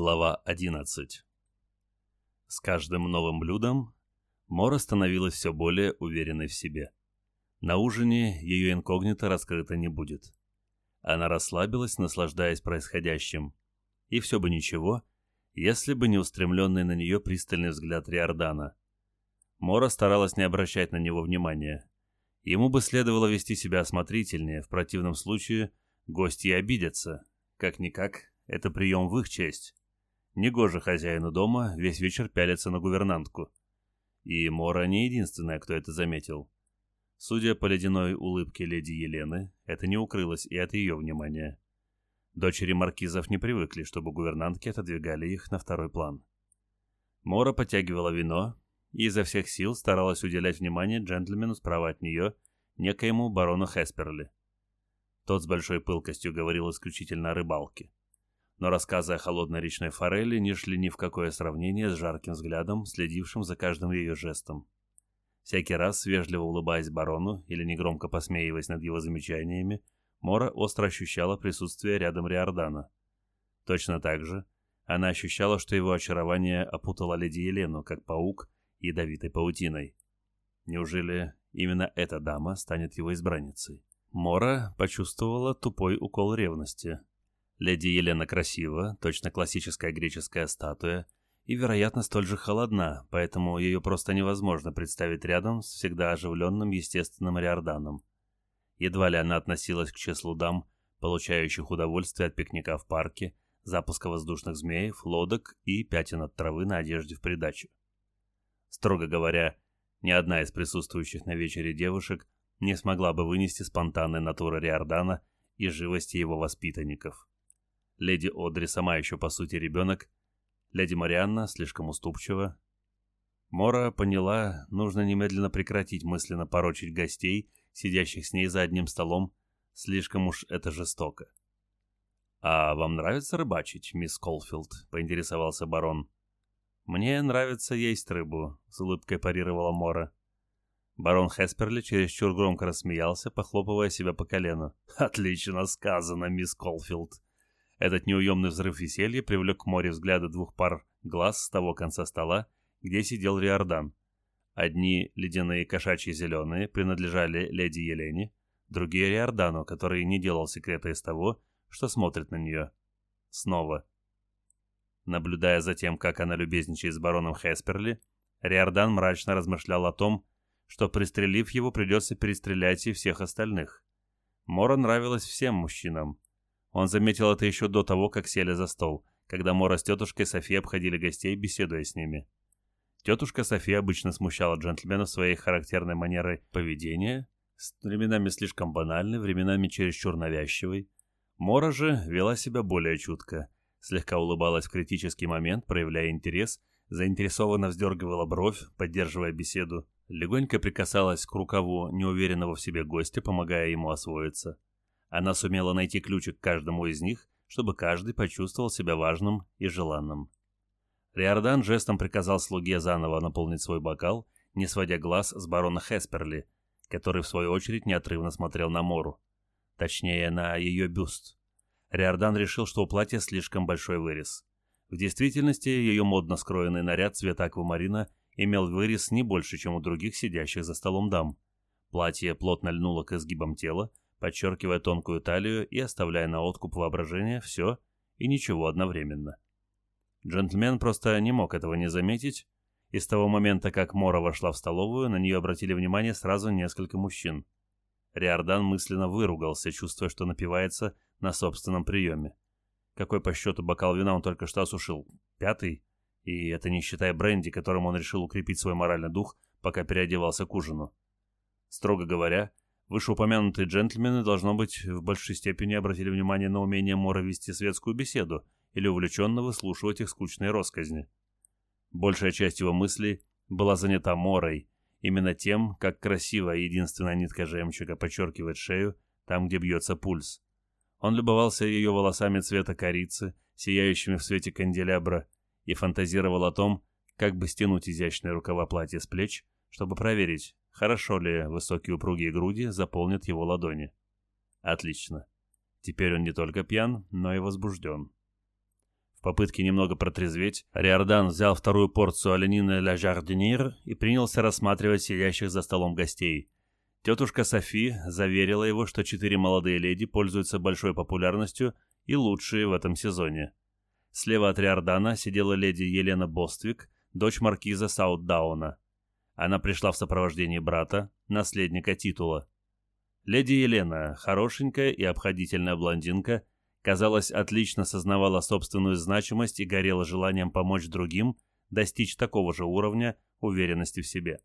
Глава 11 С каждым новым блюдом Мора становилась все более уверенной в себе. На ужине ее инкогнито раскрыто не будет. Она расслабилась, наслаждаясь происходящим. И все бы ничего, если бы не устремленный на нее пристальный взгляд Риордана. Мора старалась не обращать на него внимания. Ему бы следовало вести себя осмотрительнее, в противном случае гости обидятся. Как-никак, это прием в их честь. Негоже хозяину дома весь вечер пялиться на гувернантку. И Мора не единственная, кто это заметил. Судя по ледяной улыбке леди Елены, это не укрылось и от ее внимания. Дочери маркизов не привыкли, чтобы гувернантки отодвигали их на второй план. Мора подтягивала вино и изо всех сил старалась уделять внимание джентльмену справа от нее, некоему барону Хесперли. Тот с большой пылкостью говорил исключительно о рыбалке но рассказы о холодной речной форели не шли ни в какое сравнение с жарким взглядом, следившим за каждым ее жестом. Всякий раз, вежливо улыбаясь барону или негромко посмеиваясь над его замечаниями, Мора остро ощущала присутствие рядом Риордана. Точно так же она ощущала, что его очарование опутало леди Елену, как паук ядовитой паутиной. Неужели именно эта дама станет его избранницей? Мора почувствовала тупой укол ревности, Леди Елена красива, точно классическая греческая статуя, и, вероятно, столь же холодна, поэтому ее просто невозможно представить рядом с всегда оживленным естественным Риорданом. Едва ли она относилась к числу дам, получающих удовольствие от пикника в парке, запуска воздушных змеев, лодок и пятен от травы на одежде в придачу. Строго говоря, ни одна из присутствующих на вечере девушек не смогла бы вынести спонтанной натуры Риордана и живости его воспитанников. Леди Одри сама еще по сути ребенок. Леди Марианна слишком уступчива. Мора поняла, нужно немедленно прекратить мысленно порочить гостей, сидящих с ней за одним столом. Слишком уж это жестоко. «А вам нравится рыбачить, мисс Колфилд?» — поинтересовался барон. «Мне нравится есть рыбу», — с улыбкой парировала Мора. Барон Хесперли чересчур громко рассмеялся, похлопывая себя по колену. «Отлично сказано, мисс Колфилд. Этот неуемный взрыв веселья привлек к море взгляды двух пар глаз с того конца стола, где сидел Риордан. Одни ледяные кошачьи зеленые принадлежали леди Елене, другие Риордану, который не делал секрета из того, что смотрит на нее. Снова. Наблюдая за тем, как она любезничает с бароном Хесперли, Риордан мрачно размышлял о том, что, пристрелив его, придется перестрелять и всех остальных. Мора нравилась всем мужчинам, он заметил это еще до того, как сели за стол, когда Мора с тетушкой Софи обходили гостей, беседуя с ними. Тетушка София обычно смущала джентльмена своей характерной манерой поведения, временами слишком банальной, временами чересчур навязчивой. Мора же вела себя более чутко, слегка улыбалась в критический момент, проявляя интерес, заинтересованно вздергивала бровь, поддерживая беседу, легонько прикасалась к рукаву неуверенного в себе гостя, помогая ему освоиться. Она сумела найти ключик к каждому из них, чтобы каждый почувствовал себя важным и желанным. Риордан жестом приказал слуге заново наполнить свой бокал, не сводя глаз с барона Хесперли, который в свою очередь неотрывно смотрел на Мору. Точнее, на ее бюст. Риордан решил, что у платья слишком большой вырез. В действительности, ее модно скроенный наряд цвета аквамарина имел вырез не больше, чем у других сидящих за столом дам. Платье плотно льнуло к изгибам тела, подчеркивая тонкую талию и оставляя на откуп воображения все и ничего одновременно. Джентльмен просто не мог этого не заметить, и с того момента, как Мора вошла в столовую, на нее обратили внимание сразу несколько мужчин. Риордан мысленно выругался, чувствуя, что напивается на собственном приеме. Какой по счету бокал вина он только что осушил? Пятый? И это не считая бренди, которым он решил укрепить свой моральный дух, пока переодевался к ужину. Строго говоря, Вышеупомянутые джентльмены, должно быть, в большей степени обратили внимание на умение Мора вести светскую беседу или увлеченно выслушивать их скучные росказни. Большая часть его мыслей была занята Морой, именно тем, как красиво единственная нитка жемчуга подчеркивает шею там, где бьется пульс. Он любовался ее волосами цвета корицы, сияющими в свете канделябра, и фантазировал о том, как бы стянуть изящные рукава платья с плеч, чтобы проверить, Хорошо ли высокие упругие груди заполнят его ладони? Отлично. Теперь он не только пьян, но и возбужден. В попытке немного протрезветь, Риордан взял вторую порцию оленины «Ля Жардинир» и принялся рассматривать сидящих за столом гостей. Тетушка Софи заверила его, что четыре молодые леди пользуются большой популярностью и лучшие в этом сезоне. Слева от Риордана сидела леди Елена Боствик, дочь маркиза Саутдауна. Она пришла в сопровождении брата, наследника титула. Леди Елена, хорошенькая и обходительная блондинка, казалось, отлично сознавала собственную значимость и горела желанием помочь другим достичь такого же уровня уверенности в себе.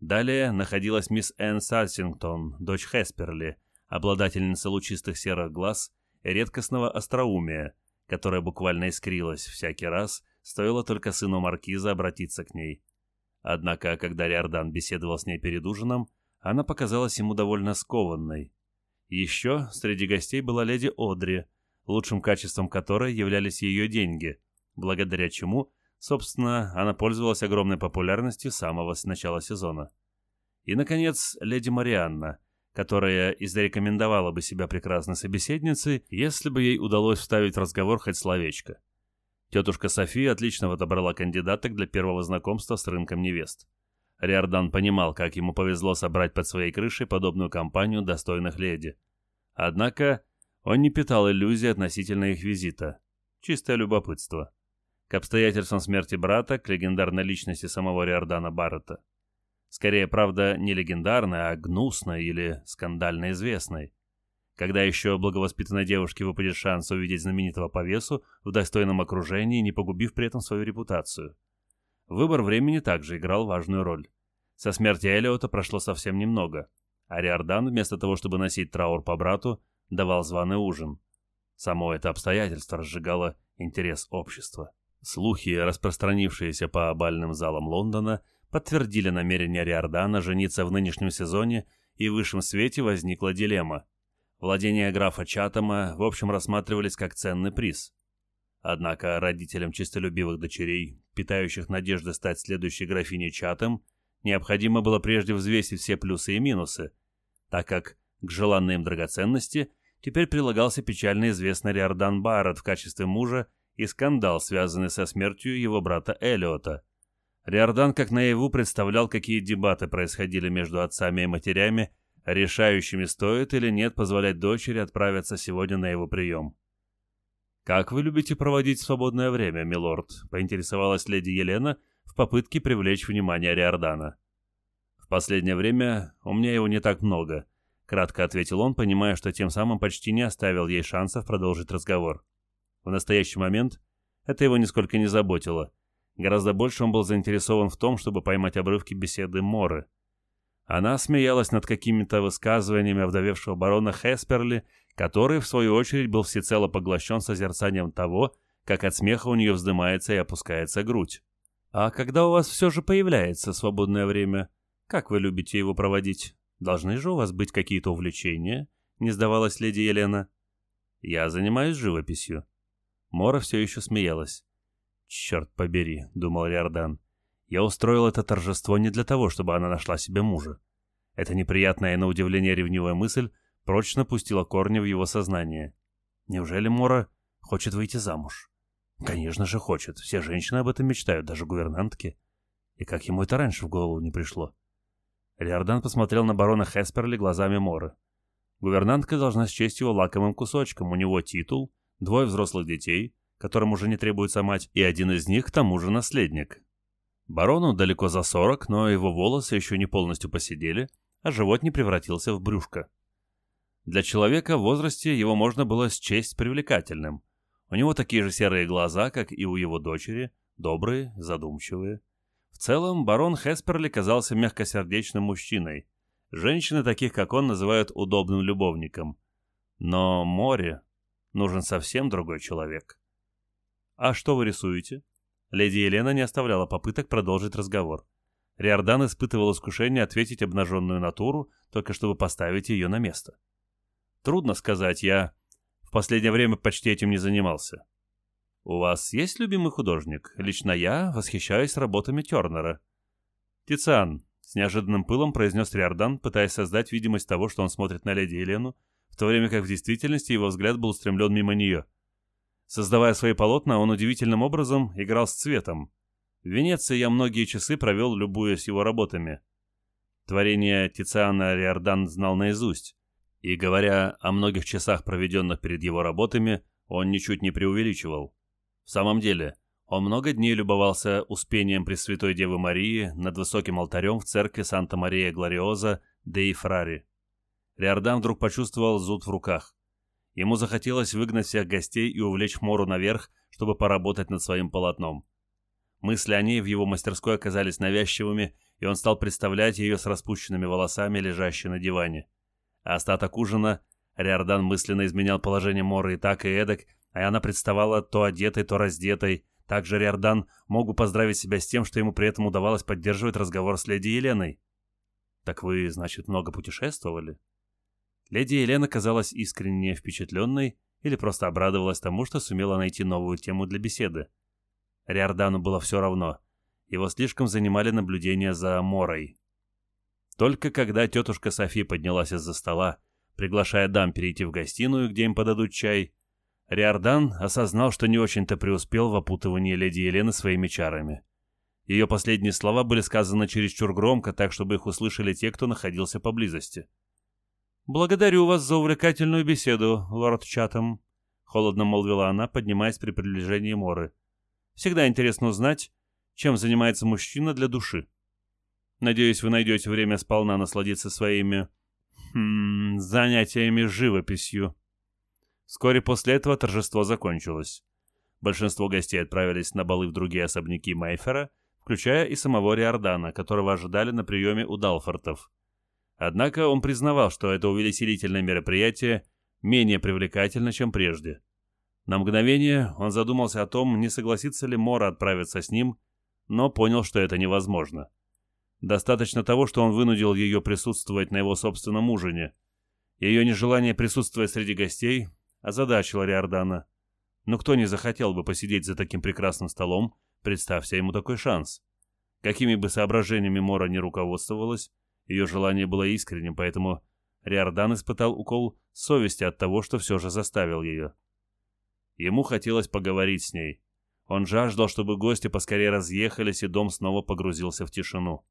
Далее находилась мисс Энн Сарсингтон, дочь Хесперли, обладательница лучистых серых глаз и редкостного остроумия, которая буквально искрилась всякий раз, стоило только сыну маркиза обратиться к ней. Однако, когда Риордан беседовал с ней перед ужином, она показалась ему довольно скованной. Еще среди гостей была леди Одри, лучшим качеством которой являлись ее деньги, благодаря чему, собственно, она пользовалась огромной популярностью самого начала сезона. И, наконец, леди Марианна, которая и зарекомендовала бы себя прекрасной собеседницей, если бы ей удалось вставить в разговор хоть словечко. Тетушка София отлично отобрала кандидаток для первого знакомства с рынком невест. Риордан понимал, как ему повезло собрать под своей крышей подобную компанию достойных леди. Однако он не питал иллюзий относительно их визита. Чистое любопытство. К обстоятельствам смерти брата, к легендарной личности самого Риордана Баррета. Скорее, правда, не легендарной, а гнусной или скандально известной. Когда еще благовоспитанной девушке выпадет шанс увидеть знаменитого повесу в достойном окружении, не погубив при этом свою репутацию – Выбор времени также играл важную роль. Со смерти Элиота прошло совсем немного. а Риордан, вместо того, чтобы носить траур по брату, давал званый ужин. Само это обстоятельство разжигало интерес общества. Слухи, распространившиеся по бальным залам Лондона, подтвердили намерение Риордана жениться в нынешнем сезоне, и в высшем свете возникла дилемма. Владения графа Чатама в общем рассматривались как ценный приз. Однако родителям чистолюбивых дочерей, питающих надежды стать следующей графиней Чатам, необходимо было прежде взвесить все плюсы и минусы, так как к желанной им драгоценности теперь прилагался печально известный Риордан Барретт в качестве мужа и скандал, связанный со смертью его брата Элиота. Риордан как наяву представлял, какие дебаты происходили между отцами и матерями, решающими, стоит или нет позволять дочери отправиться сегодня на его прием. «Как вы любите проводить свободное время, милорд?» — поинтересовалась леди Елена в попытке привлечь внимание Риордана. «В последнее время у меня его не так много», — кратко ответил он, понимая, что тем самым почти не оставил ей шансов продолжить разговор. В настоящий момент это его нисколько не заботило. Гораздо больше он был заинтересован в том, чтобы поймать обрывки беседы Моры — она смеялась над какими-то высказываниями овдовевшего барона Хесперли, который, в свою очередь, был всецело поглощен созерцанием того, как от смеха у нее вздымается и опускается грудь. «А когда у вас все же появляется свободное время, как вы любите его проводить? Должны же у вас быть какие-то увлечения?» — не сдавалась леди Елена. «Я занимаюсь живописью». Мора все еще смеялась. «Черт побери», — думал Риордан. Я устроил это торжество не для того, чтобы она нашла себе мужа. Эта неприятная и на удивление ревнивая мысль прочно пустила корни в его сознание. Неужели Мора хочет выйти замуж? Конечно же хочет. Все женщины об этом мечтают, даже гувернантки. И как ему это раньше в голову не пришло? Риордан посмотрел на барона Хесперли глазами Моры. Гувернантка должна счесть его лакомым кусочком. У него титул, двое взрослых детей, которым уже не требуется мать, и один из них к тому же наследник. Барону далеко за сорок, но его волосы еще не полностью посидели, а живот не превратился в брюшко. Для человека в возрасте его можно было счесть привлекательным. У него такие же серые глаза, как и у его дочери, добрые, задумчивые. В целом, барон Хесперли казался мягкосердечным мужчиной. Женщины таких, как он, называют удобным любовником. Но море нужен совсем другой человек. «А что вы рисуете?» Леди Елена не оставляла попыток продолжить разговор. Риордан испытывал искушение ответить обнаженную натуру, только чтобы поставить ее на место. Трудно сказать, я в последнее время почти этим не занимался. У вас есть любимый художник? Лично я восхищаюсь работами Тернера. Тициан, с неожиданным пылом произнес Риордан, пытаясь создать видимость того, что он смотрит на леди Елену, в то время как в действительности его взгляд был устремлен мимо нее. Создавая свои полотна, он удивительным образом играл с цветом. В Венеции я многие часы провел, любуясь его работами. Творение Тициана Риордан знал наизусть, и, говоря о многих часах, проведенных перед его работами, он ничуть не преувеличивал. В самом деле, он много дней любовался успением Пресвятой Девы Марии над высоким алтарем в церкви Санта-Мария Глориоза де Ифрари. Риордан вдруг почувствовал зуд в руках. Ему захотелось выгнать всех гостей и увлечь Мору наверх, чтобы поработать над своим полотном. Мысли о ней в его мастерской оказались навязчивыми, и он стал представлять ее с распущенными волосами, лежащей на диване. А остаток ужина Риордан мысленно изменял положение Моры и так, и эдак, а она представала то одетой, то раздетой. Также Риордан мог бы поздравить себя с тем, что ему при этом удавалось поддерживать разговор с леди Еленой. «Так вы, значит, много путешествовали?» Леди Елена казалась искренне впечатленной или просто обрадовалась тому, что сумела найти новую тему для беседы. Риордану было все равно. Его слишком занимали наблюдения за Морой. Только когда тетушка Софи поднялась из-за стола, приглашая дам перейти в гостиную, где им подадут чай, Риордан осознал, что не очень-то преуспел в опутывании леди Елены своими чарами. Ее последние слова были сказаны чересчур громко, так чтобы их услышали те, кто находился поблизости. «Благодарю вас за увлекательную беседу, лорд Чатам», — холодно молвила она, поднимаясь при приближении Моры. «Всегда интересно узнать, чем занимается мужчина для души. Надеюсь, вы найдете время сполна насладиться своими... Хм, занятиями живописью». Вскоре после этого торжество закончилось. Большинство гостей отправились на балы в другие особняки Майфера, включая и самого Риордана, которого ожидали на приеме у Далфортов. Однако он признавал, что это увеселительное мероприятие менее привлекательно, чем прежде. На мгновение он задумался о том, не согласится ли Мора отправиться с ним, но понял, что это невозможно. Достаточно того, что он вынудил ее присутствовать на его собственном ужине. Ее нежелание присутствовать среди гостей озадачило Риордана. Но кто не захотел бы посидеть за таким прекрасным столом, представься ему такой шанс. Какими бы соображениями Мора не руководствовалась, ее желание было искренним, поэтому Риордан испытал укол совести от того, что все же заставил ее. Ему хотелось поговорить с ней. Он жаждал, чтобы гости поскорее разъехались, и дом снова погрузился в тишину.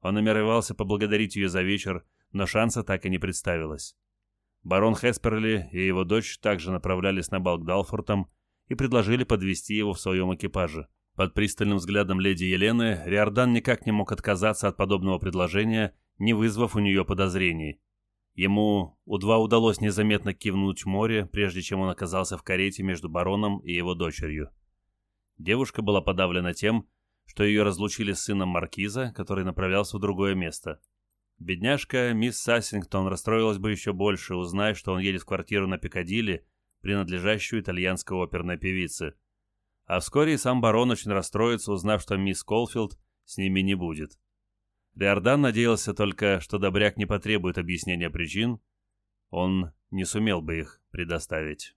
Он намеревался поблагодарить ее за вечер, но шанса так и не представилось. Барон Хесперли и его дочь также направлялись на бал к Далфортам и предложили подвести его в своем экипаже. Под пристальным взглядом леди Елены Риордан никак не мог отказаться от подобного предложения не вызвав у нее подозрений. Ему удва удалось незаметно кивнуть море, прежде чем он оказался в карете между бароном и его дочерью. Девушка была подавлена тем, что ее разлучили с сыном маркиза, который направлялся в другое место. Бедняжка мисс Сассингтон расстроилась бы еще больше, узнав, что он едет в квартиру на Пикадилли, принадлежащую итальянской оперной певице. А вскоре и сам барон очень расстроится, узнав, что мисс Колфилд с ними не будет. Риордан надеялся только, что Добряк не потребует объяснения причин, он не сумел бы их предоставить.